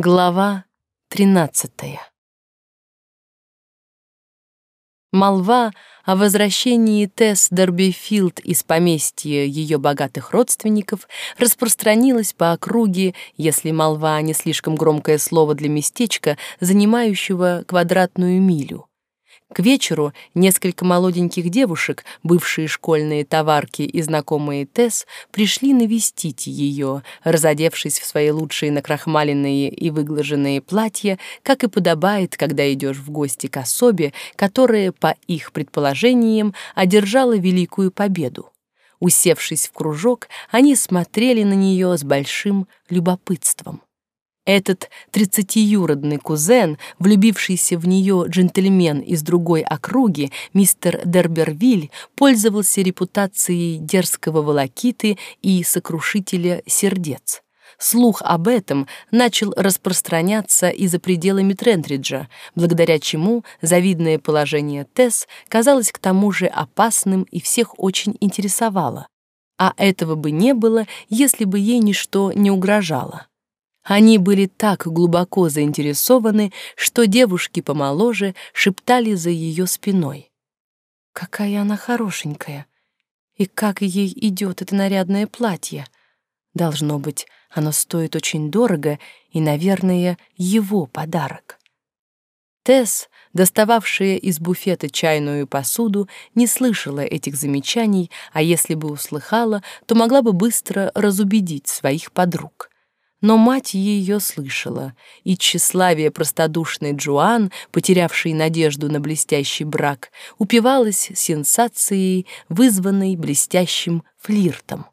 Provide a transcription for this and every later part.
Глава 13. Молва о возвращении Тесс Дербифилд из поместья ее богатых родственников распространилась по округе, если молва не слишком громкое слово для местечка, занимающего квадратную милю. К вечеру несколько молоденьких девушек, бывшие школьные товарки и знакомые Тесс, пришли навестить ее, разодевшись в свои лучшие накрахмаленные и выглаженные платья, как и подобает, когда идешь в гости к особе, которая, по их предположениям, одержала великую победу. Усевшись в кружок, они смотрели на нее с большим любопытством. Этот тридцатиюродный кузен, влюбившийся в нее джентльмен из другой округи, мистер Дербервиль, пользовался репутацией дерзкого волокиты и сокрушителя сердец. Слух об этом начал распространяться и за пределами Трентриджа, благодаря чему завидное положение Тесс казалось к тому же опасным и всех очень интересовало. А этого бы не было, если бы ей ничто не угрожало. Они были так глубоко заинтересованы, что девушки помоложе шептали за ее спиной. «Какая она хорошенькая! И как ей идет это нарядное платье! Должно быть, оно стоит очень дорого и, наверное, его подарок». Тесс, достававшая из буфета чайную посуду, не слышала этих замечаний, а если бы услыхала, то могла бы быстро разубедить своих подруг. Но мать ее слышала, и тщеславие простодушной Джоан, потерявшей надежду на блестящий брак, упивалась сенсацией, вызванной блестящим флиртом.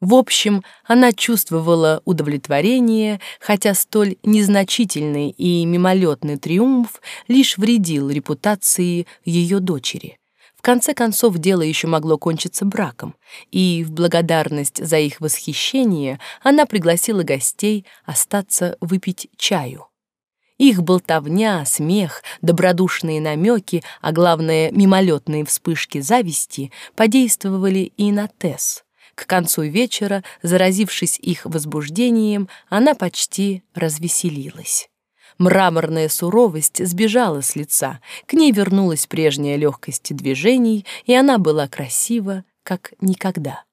В общем, она чувствовала удовлетворение, хотя столь незначительный и мимолетный триумф лишь вредил репутации ее дочери конце концов, дело еще могло кончиться браком, и в благодарность за их восхищение она пригласила гостей остаться выпить чаю. Их болтовня, смех, добродушные намеки, а главное, мимолетные вспышки зависти подействовали и на Тесс. К концу вечера, заразившись их возбуждением, она почти развеселилась. Мраморная суровость сбежала с лица, к ней вернулась прежняя легкость движений, и она была красива, как никогда.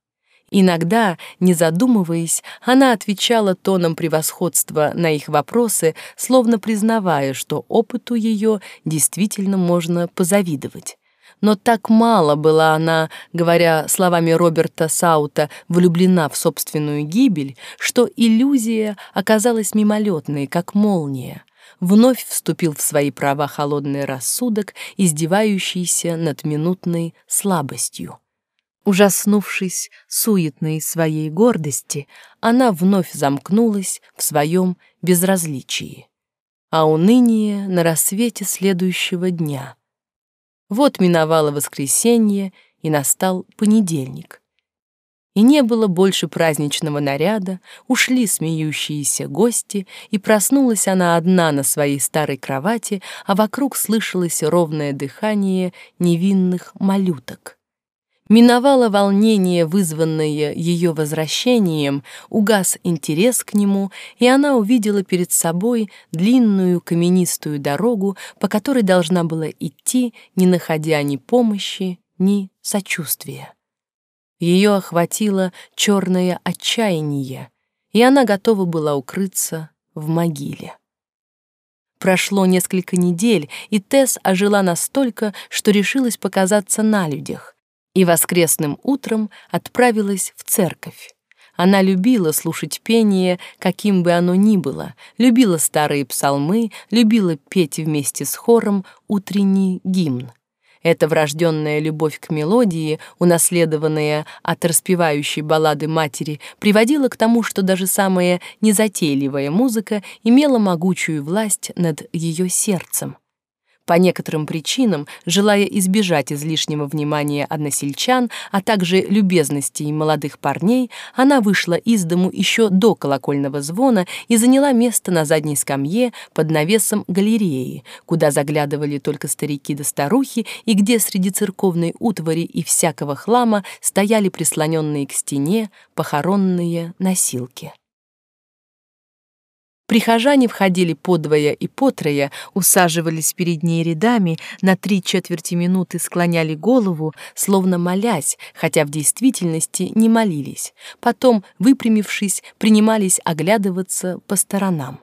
Иногда, не задумываясь, она отвечала тоном превосходства на их вопросы, словно признавая, что опыту ее действительно можно позавидовать. Но так мало была она, говоря словами Роберта Саута, влюблена в собственную гибель, что иллюзия оказалась мимолетной, как молния вновь вступил в свои права холодный рассудок, издевающийся над минутной слабостью. Ужаснувшись суетной своей гордости, она вновь замкнулась в своем безразличии. А уныние на рассвете следующего дня. Вот миновало воскресенье, и настал понедельник и не было больше праздничного наряда, ушли смеющиеся гости, и проснулась она одна на своей старой кровати, а вокруг слышалось ровное дыхание невинных малюток. Миновало волнение, вызванное ее возвращением, угас интерес к нему, и она увидела перед собой длинную каменистую дорогу, по которой должна была идти, не находя ни помощи, ни сочувствия. Ее охватило черное отчаяние, и она готова была укрыться в могиле. Прошло несколько недель, и Тесс ожила настолько, что решилась показаться на людях, и воскресным утром отправилась в церковь. Она любила слушать пение, каким бы оно ни было, любила старые псалмы, любила петь вместе с хором утренний гимн. Эта врожденная любовь к мелодии, унаследованная от распевающей баллады матери, приводила к тому, что даже самая незатейливая музыка имела могучую власть над ее сердцем. По некоторым причинам, желая избежать излишнего внимания односельчан, а также любезностей молодых парней, она вышла из дому еще до колокольного звона и заняла место на задней скамье под навесом галереи, куда заглядывали только старики да старухи и где среди церковной утвари и всякого хлама стояли прислоненные к стене похоронные носилки. Прихожане входили подвое и потрое, усаживались перед ней рядами, на три четверти минуты склоняли голову, словно молясь, хотя в действительности не молились. Потом, выпрямившись, принимались оглядываться по сторонам.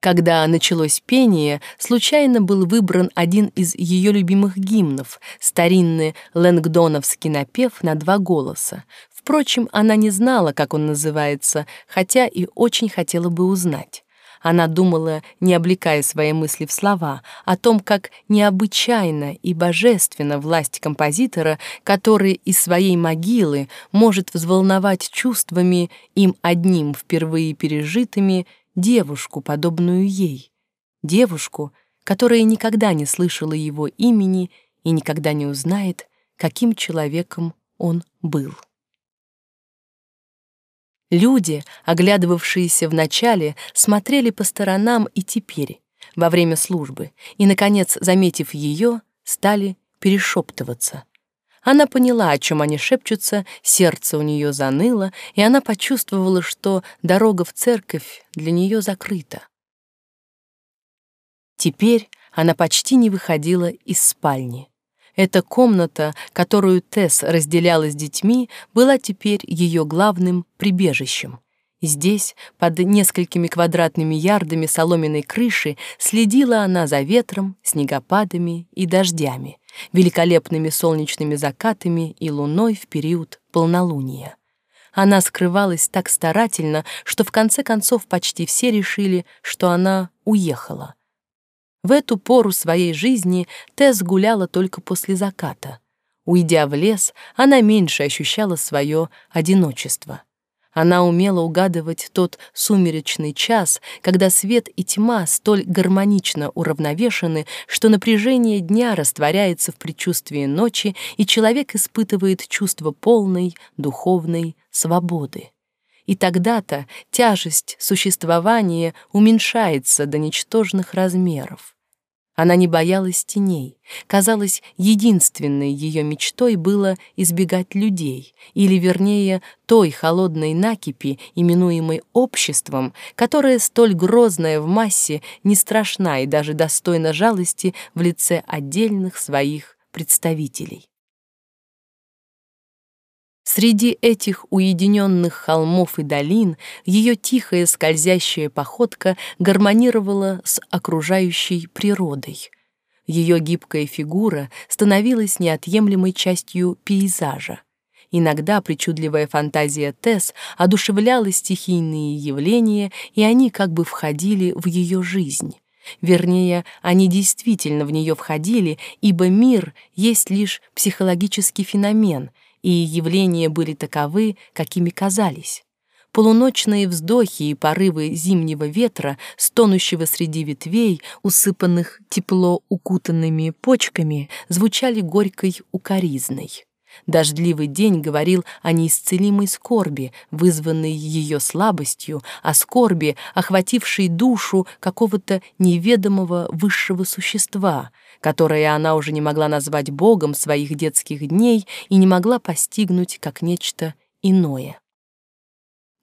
Когда началось пение, случайно был выбран один из ее любимых гимнов, старинный лэнгдоновский напев на два голоса. Впрочем, она не знала, как он называется, хотя и очень хотела бы узнать. Она думала, не облекая свои мысли в слова, о том, как необычайна и божественна власть композитора, который из своей могилы может взволновать чувствами, им одним впервые пережитыми, девушку, подобную ей, девушку, которая никогда не слышала его имени и никогда не узнает, каким человеком он был. Люди, оглядывавшиеся вначале, смотрели по сторонам и теперь, во время службы, и, наконец, заметив ее, стали перешептываться — она поняла, о чем они шепчутся, сердце у нее заныло, и она почувствовала, что дорога в церковь для нее закрыта. Теперь она почти не выходила из спальни. Эта комната, которую Тесс разделяла с детьми, была теперь ее главным прибежищем. Здесь, под несколькими квадратными ярдами соломенной крыши, следила она за ветром, снегопадами и дождями, великолепными солнечными закатами и луной в период полнолуния. Она скрывалась так старательно, что в конце концов почти все решили, что она уехала. В эту пору своей жизни Тесс гуляла только после заката. Уйдя в лес, она меньше ощущала свое одиночество. Она умела угадывать тот сумеречный час, когда свет и тьма столь гармонично уравновешены, что напряжение дня растворяется в предчувствии ночи, и человек испытывает чувство полной духовной свободы. И тогда-то тяжесть существования уменьшается до ничтожных размеров. Она не боялась теней. Казалось, единственной ее мечтой было избегать людей, или, вернее, той холодной накипи, именуемой обществом, которая столь грозная в массе, не страшна и даже достойна жалости в лице отдельных своих представителей. Среди этих уединенных холмов и долин ее тихая скользящая походка гармонировала с окружающей природой. Ее гибкая фигура становилась неотъемлемой частью пейзажа. Иногда причудливая фантазия Тесс одушевляла стихийные явления, и они как бы входили в ее жизнь. Вернее, они действительно в нее входили, ибо мир есть лишь психологический феномен — и явления были таковы, какими казались. Полуночные вздохи и порывы зимнего ветра, стонущего среди ветвей, усыпанных тепло укутанными почками, звучали горькой укоризной. Дождливый день говорил о неисцелимой скорби, вызванной ее слабостью, о скорби, охватившей душу какого-то неведомого высшего существа — которое она уже не могла назвать Богом своих детских дней и не могла постигнуть как нечто иное.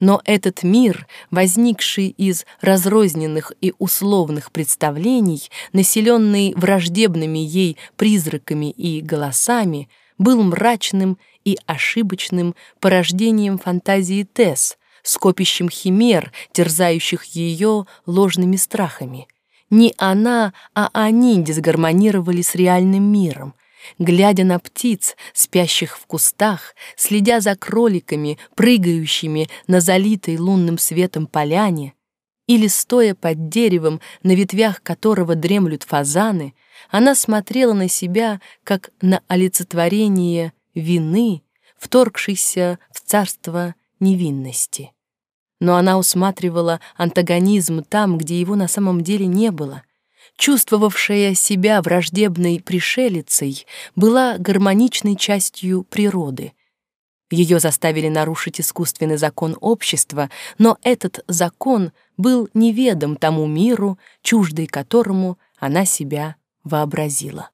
Но этот мир, возникший из разрозненных и условных представлений, населенный враждебными ей призраками и голосами, был мрачным и ошибочным порождением фантазии Тесс, скопищем химер, терзающих ее ложными страхами — не она, а они дисгармонировали с реальным миром. Глядя на птиц, спящих в кустах, следя за кроликами, прыгающими на залитой лунным светом поляне, или стоя под деревом, на ветвях которого дремлют фазаны, она смотрела на себя, как на олицетворение вины, вторгшейся в царство невинности но она усматривала антагонизм там, где его на самом деле не было. Чувствовавшая себя враждебной пришелицей, была гармоничной частью природы. Ее заставили нарушить искусственный закон общества, но этот закон был неведом тому миру, чуждой которому она себя вообразила.